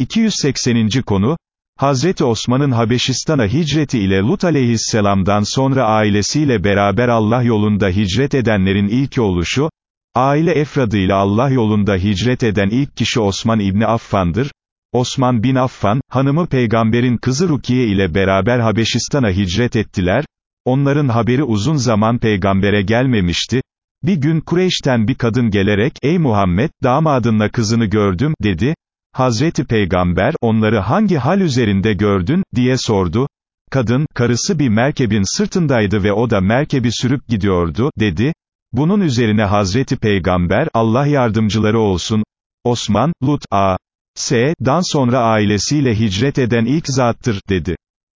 280. konu, Hazreti Osman'ın Habeşistan'a hicreti ile Lut aleyhisselamdan sonra ailesiyle beraber Allah yolunda hicret edenlerin ilki oluşu, aile efradıyla Allah yolunda hicret eden ilk kişi Osman İbni Affan'dır, Osman bin Affan, hanımı peygamberin kızı Rukiye ile beraber Habeşistan'a hicret ettiler, onların haberi uzun zaman peygambere gelmemişti, bir gün Kureyş'ten bir kadın gelerek, ey Muhammed, damadınla kızını gördüm, dedi, Hazreti Peygamber, onları hangi hal üzerinde gördün, diye sordu, kadın, karısı bir merkebin sırtındaydı ve o da merkebi sürüp gidiyordu, dedi, bunun üzerine Hazreti Peygamber, Allah yardımcıları olsun, Osman, Lut, A. S. Dan sonra ailesiyle hicret eden ilk zattır, dedi.